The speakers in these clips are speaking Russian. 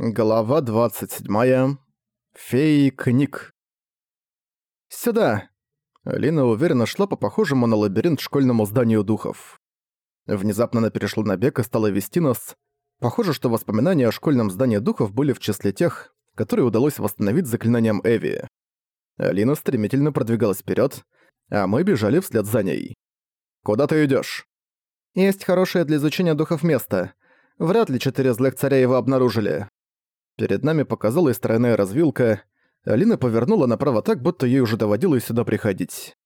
Глава 27. Феи книг. «Сюда!» Лина уверенно шла по похожему на лабиринт школьному зданию духов. Внезапно она перешла на бег и стала вести нас. Похоже, что воспоминания о школьном здании духов были в числе тех, которые удалось восстановить заклинанием Эви. Алина стремительно продвигалась вперед, а мы бежали вслед за ней. «Куда ты идешь? «Есть хорошее для изучения духов место. Вряд ли четыре злых царя его обнаружили. Перед нами показалась тройная развилка. Алина повернула направо так, будто ей уже доводилось сюда приходить.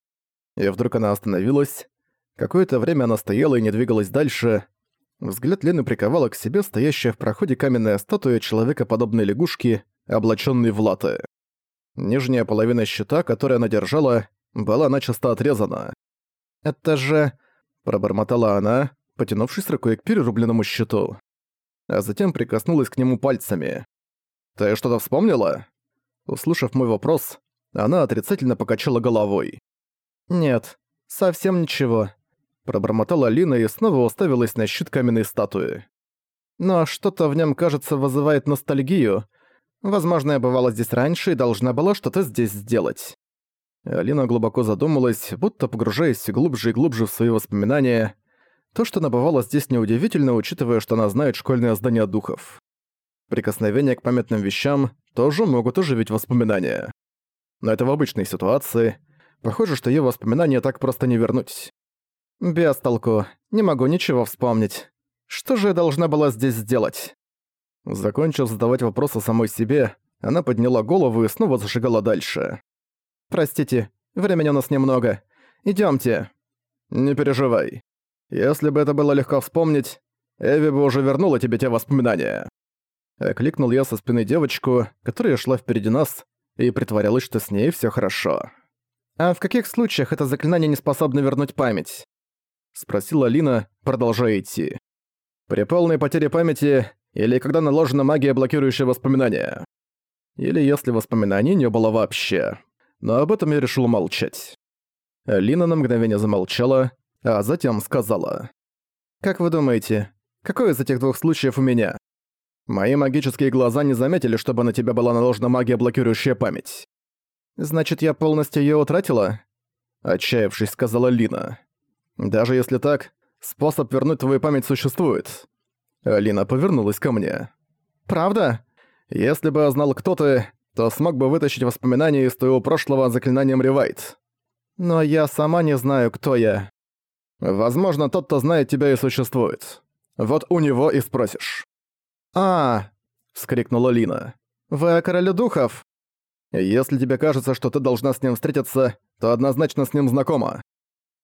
И вдруг она остановилась. Какое-то время она стояла и не двигалась дальше. Взгляд Лены приковала к себе стоящая в проходе каменная статуя человекоподобной лягушки, облачённой в латы. Нижняя половина щита, которую она держала, была начисто отрезана. «Это же...» — пробормотала она, потянувшись рукой к перерубленному щиту. А затем прикоснулась к нему пальцами. «Ты что-то вспомнила?» Услышав мой вопрос, она отрицательно покачала головой. «Нет, совсем ничего», — пробормотала Лина и снова уставилась на щит каменной статуи. «Но что-то в нем, кажется, вызывает ностальгию. Возможно, я бывала здесь раньше и должна была что-то здесь сделать». Алина глубоко задумалась, будто погружаясь глубже и глубже в свои воспоминания. То, что она бывала здесь, неудивительно, учитывая, что она знает школьное здание духов. Прикосновения к памятным вещам тоже могут оживить воспоминания. Но это в обычной ситуации. Похоже, что её воспоминания так просто не вернуть. Без толку. Не могу ничего вспомнить. Что же я должна была здесь сделать? Закончив задавать вопросы самой себе, она подняла голову и снова зашагала дальше. «Простите, времени у нас немного. Идёмте». «Не переживай. Если бы это было легко вспомнить, Эви бы уже вернула тебе те воспоминания». Окликнул я со спины девочку, которая шла впереди нас, и притворялась, что с ней все хорошо. «А в каких случаях это заклинание не способно вернуть память?» Спросила Лина, продолжая идти. «При полной потере памяти или когда наложена магия, блокирующая воспоминания. Или если воспоминаний не было вообще. Но об этом я решил молчать». Лина на мгновение замолчала, а затем сказала. «Как вы думаете, какой из этих двух случаев у меня? Мои магические глаза не заметили, чтобы на тебя была наложена магия, блокирующая память. Значит, я полностью её утратила? Отчаявшись, сказала Лина. Даже если так, способ вернуть твою память существует. Лина повернулась ко мне. Правда? Если бы я знал, кто ты, то смог бы вытащить воспоминания из твоего прошлого заклинанием Ревайт. Но я сама не знаю, кто я. Возможно, тот, кто знает тебя и существует. Вот у него и спросишь. «А!» — вскрикнула Лина. «Вы о короле духов?» «Если тебе кажется, что ты должна с ним встретиться, то однозначно с ним знакома.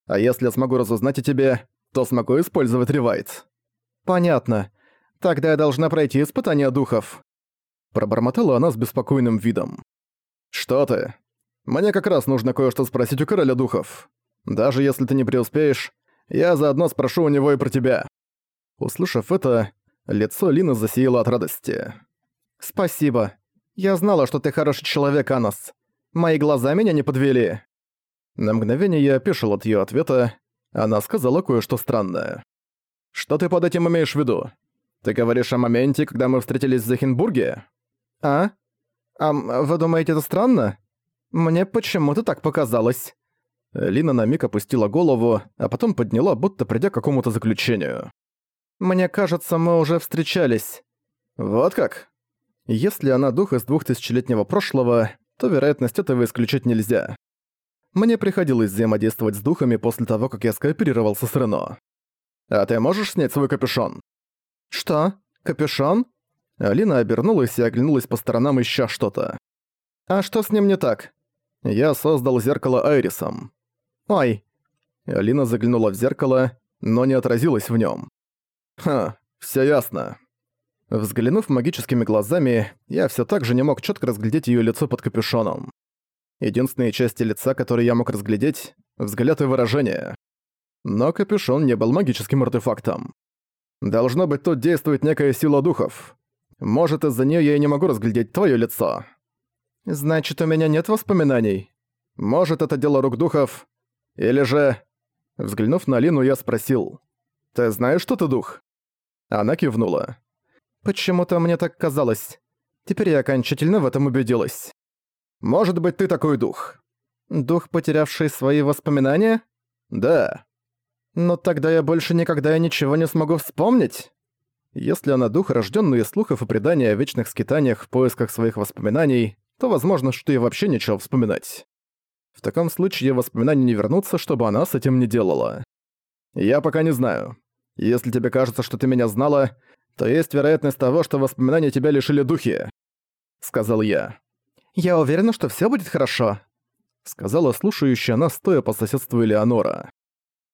А если я смогу разузнать о тебе, то смогу использовать ревайт». «Понятно. Тогда я должна пройти испытание духов». Пробормотала она с беспокойным видом. «Что ты? Мне как раз нужно кое-что спросить у короля духов. Даже если ты не преуспеешь, я заодно спрошу у него и про тебя». Услышав это, Лицо Лины засияло от радости. «Спасибо. Я знала, что ты хороший человек, Анос. Мои глаза меня не подвели». На мгновение я опешил от её ответа. Она сказала кое-что странное. «Что ты под этим имеешь в виду? Ты говоришь о моменте, когда мы встретились в Захенбурге?» «А? А вы думаете, это странно? Мне почему-то так показалось». Лина на миг опустила голову, а потом подняла, будто придя к какому-то заключению. Мне кажется, мы уже встречались. Вот как? Если она дух из двухтысячелетнего прошлого, то вероятность этого исключить нельзя. Мне приходилось взаимодействовать с духами после того, как я скооперировался с Рено. А ты можешь снять свой капюшон? Что? Капюшон? Алина обернулась и оглянулась по сторонам ища что-то. А что с ним не так? Я создал зеркало Айрисом. Ой. Алина заглянула в зеркало, но не отразилась в нем. Ха, все ясно. Взглянув магическими глазами, я все так же не мог четко разглядеть ее лицо под капюшоном. Единственные части лица, которые я мог разглядеть — взгляд и выражение. Но капюшон не был магическим артефактом. Должно быть, тут действует некая сила духов. Может, из-за нее я и не могу разглядеть твое лицо. Значит, у меня нет воспоминаний. Может, это дело рук духов. Или же... Взглянув на Лину, я спросил. «Ты знаешь, что ты дух?» Она кивнула. Почему-то мне так казалось. Теперь я окончательно в этом убедилась. Может быть, ты такой дух. Дух, потерявший свои воспоминания? Да. Но тогда я больше никогда и ничего не смогу вспомнить. Если она дух, рожденный из слухов и преданий о вечных скитаниях в поисках своих воспоминаний, то возможно, что и вообще ничего вспоминать. В таком случае воспоминания не вернутся, чтобы она с этим не делала. Я пока не знаю. Если тебе кажется, что ты меня знала, то есть вероятность того, что воспоминания тебя лишили духи», — сказал я. «Я уверена, что все будет хорошо», — сказала слушающая нас, стоя по соседству Элеонора.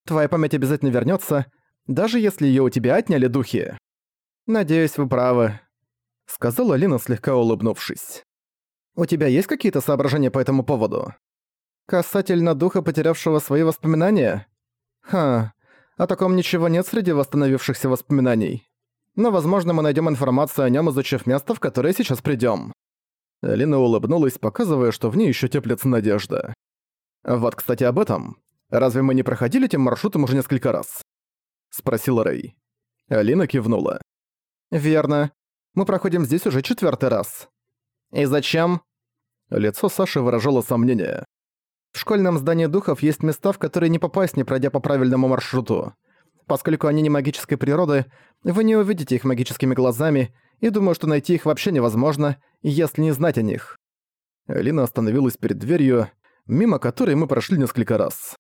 «Твоя память обязательно вернется, даже если ее у тебя отняли духи». «Надеюсь, вы правы», — сказала Лина, слегка улыбнувшись. «У тебя есть какие-то соображения по этому поводу?» «Касательно духа, потерявшего свои воспоминания?» «Ха, о таком ничего нет среди восстановившихся воспоминаний. Но, возможно, мы найдем информацию о нем, изучив место, в которое сейчас придем. Лина улыбнулась, показывая, что в ней еще теплится надежда. «Вот, кстати, об этом. Разве мы не проходили этим маршрутом уже несколько раз?» Спросил Рэй. Алина кивнула. «Верно. Мы проходим здесь уже четвертый раз». «И зачем?» Лицо Саши выражало сомнение. В школьном здании духов есть места, в которые не попасть, не пройдя по правильному маршруту. Поскольку они не магической природы, вы не увидите их магическими глазами, и думаю, что найти их вообще невозможно, если не знать о них. Лина остановилась перед дверью, мимо которой мы прошли несколько раз.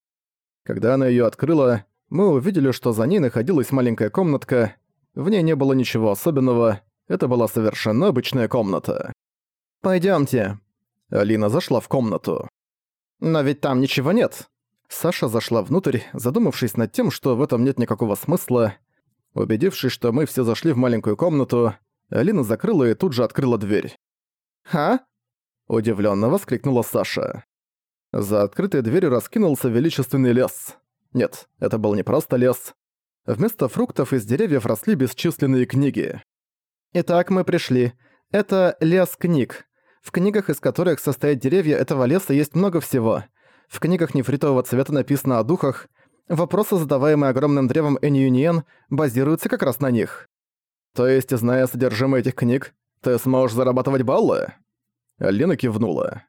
Когда она её открыла, мы увидели, что за ней находилась маленькая комнатка. В ней не было ничего особенного, это была совершенно обычная комната. «Пойдёмте». Алина зашла в комнату. «Но ведь там ничего нет». Саша зашла внутрь, задумавшись над тем, что в этом нет никакого смысла. Убедившись, что мы все зашли в маленькую комнату, Алина закрыла и тут же открыла дверь. «Ха?» – удивленно воскликнула Саша. За открытой дверью раскинулся величественный лес. Нет, это был не просто лес. Вместо фруктов из деревьев росли бесчисленные книги. «Итак, мы пришли. Это лес книг. В книгах, из которых состоят деревья этого леса, есть много всего. В книгах нефритового цвета написано о духах. Вопросы, задаваемые огромным древом Эньюниен, базируются как раз на них. То есть, зная содержимое этих книг, ты сможешь зарабатывать баллы? Лина кивнула.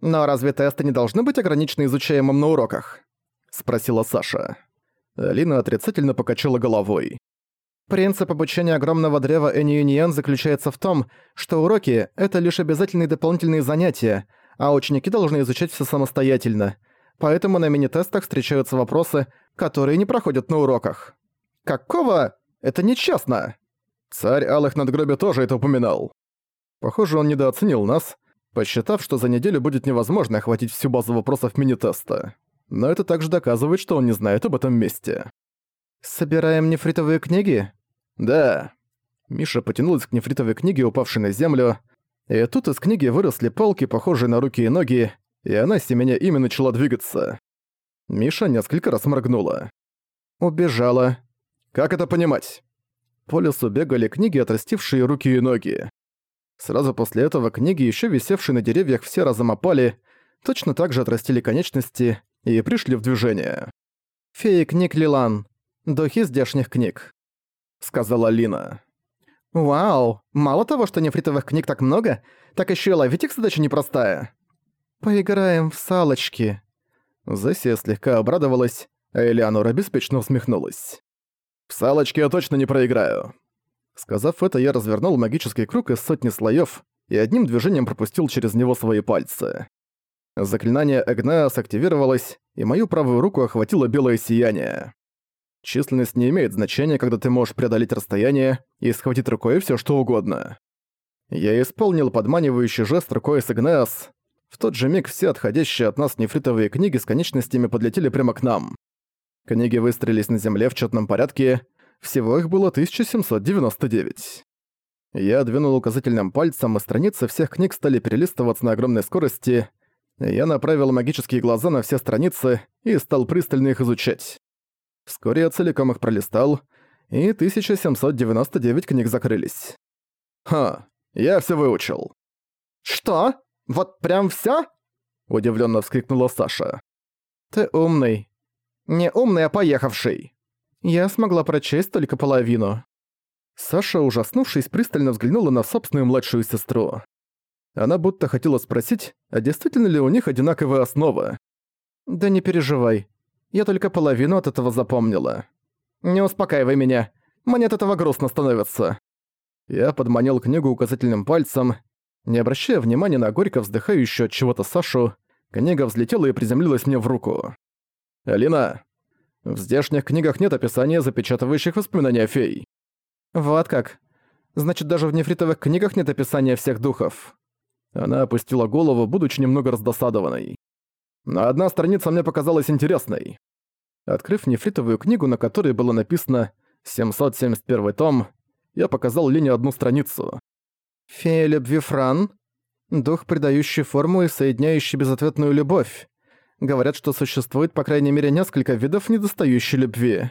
«Но разве тесты не должны быть ограничены изучаемым на уроках?» — спросила Саша. Лина отрицательно покачала головой. Принцип обучения огромного древа Эньюниен заключается в том, что уроки — это лишь обязательные дополнительные занятия, а ученики должны изучать все самостоятельно. Поэтому на мини-тестах встречаются вопросы, которые не проходят на уроках. Какого? Это нечестно! Царь Алых Надгробия тоже это упоминал. Похоже, он недооценил нас, посчитав, что за неделю будет невозможно охватить всю базу вопросов мини-теста. Но это также доказывает, что он не знает об этом месте. «Собираем нефритовые книги?» «Да». Миша потянулась к нефритовой книге, упавшей на землю, и тут из книги выросли палки, похожие на руки и ноги, и она семеня ими начала двигаться. Миша несколько раз моргнула. «Убежала. Как это понимать?» По лесу бегали книги, отрастившие руки и ноги. Сразу после этого книги, еще висевшие на деревьях, все разом опали, точно так же отрастили конечности и пришли в движение. «Феи книг Лилан духи здешних книг», — сказала Лина. «Вау, мало того, что нефритовых книг так много, так еще и ловить их задача непростая». «Поиграем в салочки». Зессия слегка обрадовалась, а Элеонора беспечно усмехнулась. «В салочки я точно не проиграю». Сказав это, я развернул магический круг из сотни слоев и одним движением пропустил через него свои пальцы. Заклинание Эгнеас активировалось, и мою правую руку охватило белое сияние. Численность не имеет значения, когда ты можешь преодолеть расстояние и схватить рукой все что угодно. Я исполнил подманивающий жест рукой с Игнеас. В тот же миг все отходящие от нас нефритовые книги с конечностями подлетели прямо к нам. Книги выстроились на земле в четном порядке, всего их было 1799. Я двинул указательным пальцем, и страницы всех книг стали перелистываться на огромной скорости. Я направил магические глаза на все страницы и стал пристально их изучать. Вскоре я целиком их пролистал, и 1799 книг закрылись. «Ха, я все выучил». «Что? Вот прям все? удивленно вскрикнула Саша. «Ты умный. Не умный, а поехавший. Я смогла прочесть только половину». Саша, ужаснувшись, пристально взглянула на собственную младшую сестру. Она будто хотела спросить, а действительно ли у них одинаковая основа. «Да не переживай. Я только половину от этого запомнила. Не успокаивай меня. Мне от этого грустно становится». Я подманил книгу указательным пальцем. Не обращая внимания на горько вздыхающую от чего-то Сашу, книга взлетела и приземлилась мне в руку. «Алина, в здешних книгах нет описания запечатывающих воспоминаний о фей». «Вот как. Значит, даже в нефритовых книгах нет описания всех духов». Она опустила голову, будучи немного раздосадованной. Но одна страница мне показалась интересной. Открыв нефритовую книгу, на которой было написано «771 том», я показал Лине одну страницу. «Фея любви Фран? Дух, придающий форму и соединяющий безответную любовь. Говорят, что существует по крайней мере несколько видов недостающей любви».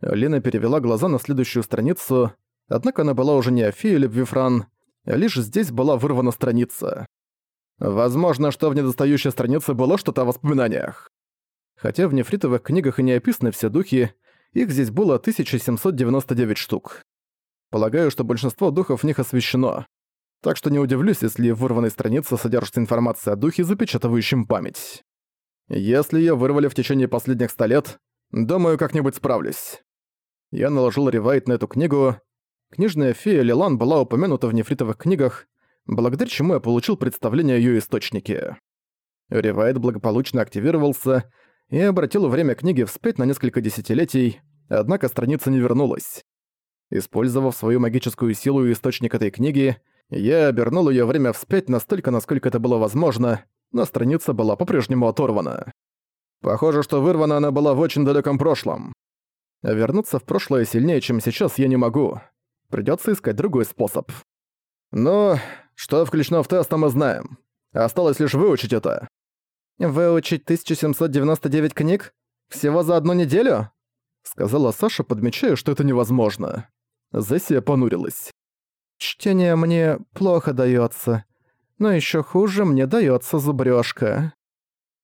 Лина перевела глаза на следующую страницу, однако она была уже не о фее любви Фран, лишь здесь была вырвана страница. Возможно, что в недостающей странице было что-то о воспоминаниях. Хотя в нефритовых книгах и не описаны все духи, их здесь было 1799 штук. Полагаю, что большинство духов в них освещено. Так что не удивлюсь, если в вырванной странице содержится информация о духе, запечатывающем память. Если её вырвали в течение последних ста лет, думаю, как-нибудь справлюсь. Я наложил ревайт на эту книгу. Книжная фея Лилан была упомянута в нефритовых книгах, благодаря чему я получил представление о её источнике. Ревайт благополучно активировался и обратил время книги вспять на несколько десятилетий, однако страница не вернулась. Использовав свою магическую силу и источник этой книги, я обернул её время вспять настолько, насколько это было возможно, но страница была по-прежнему оторвана. Похоже, что вырвана она была в очень далеком прошлом. Вернуться в прошлое сильнее, чем сейчас, я не могу. Придётся искать другой способ. Но что включено в тест, мы знаем. Осталось лишь выучить это. «Выучить 1799 книг? Всего за одну неделю?» Сказала Саша, подмечая, что это невозможно. Зессия понурилась. «Чтение мне плохо даётся, но ещё хуже мне даётся зубрёжка».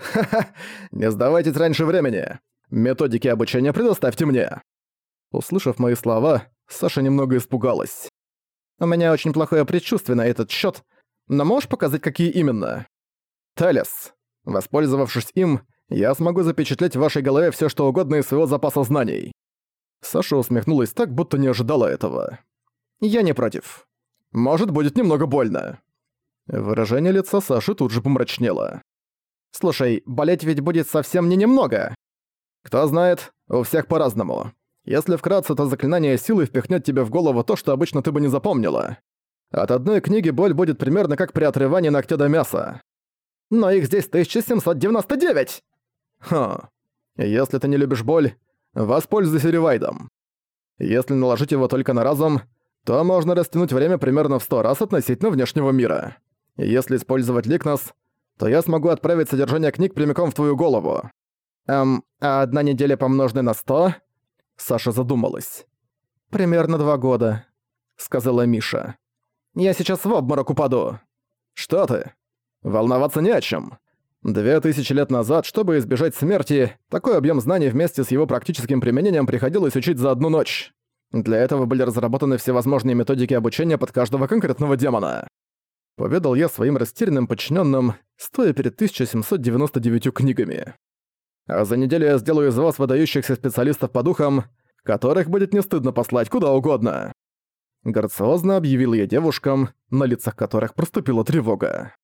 «Ха-ха, не сдавайтесь раньше времени. Методики обучения предоставьте мне». Услышав мои слова, Саша немного испугалась. «У меня очень плохое предчувствие на этот счёт, но можешь показать, какие именно?» «Талис. Воспользовавшись им, я смогу запечатлеть в вашей голове всё что угодно из своего запаса знаний». Саша усмехнулась так, будто не ожидала этого. «Я не против. Может, будет немного больно». Выражение лица Саши тут же помрачнело. «Слушай, болеть ведь будет совсем не немного. Кто знает, у всех по-разному. Если вкратце, то заклинание силы впихнет тебе в голову то, что обычно ты бы не запомнила. От одной книги боль будет примерно как при отрывании ногтя до мяса. Но их здесь 1799! Ха. Если ты не любишь боль, воспользуйся ревайдом. Если наложить его только на разум, то можно растянуть время примерно в сто раз относительно внешнего мира. Если использовать Ликнос, то я смогу отправить содержание книг прямиком в твою голову. Эм, а одна неделя помноженная на сто? Саша задумалась. «Примерно два года», — сказала Миша. «Я сейчас в обморок упаду». «Что ты? Волноваться не о чем. Две тысячи лет назад, чтобы избежать смерти, такой объем знаний вместе с его практическим применением приходилось учить за одну ночь. Для этого были разработаны всевозможные методики обучения под каждого конкретного демона. Поведал я своим растерянным подчиненным, стоя перед 1799 книгами. А за неделю я сделаю из вас выдающихся специалистов по духам, которых будет не стыдно послать куда угодно. Грациозно объявил я девушкам, на лицах которых проступила тревога.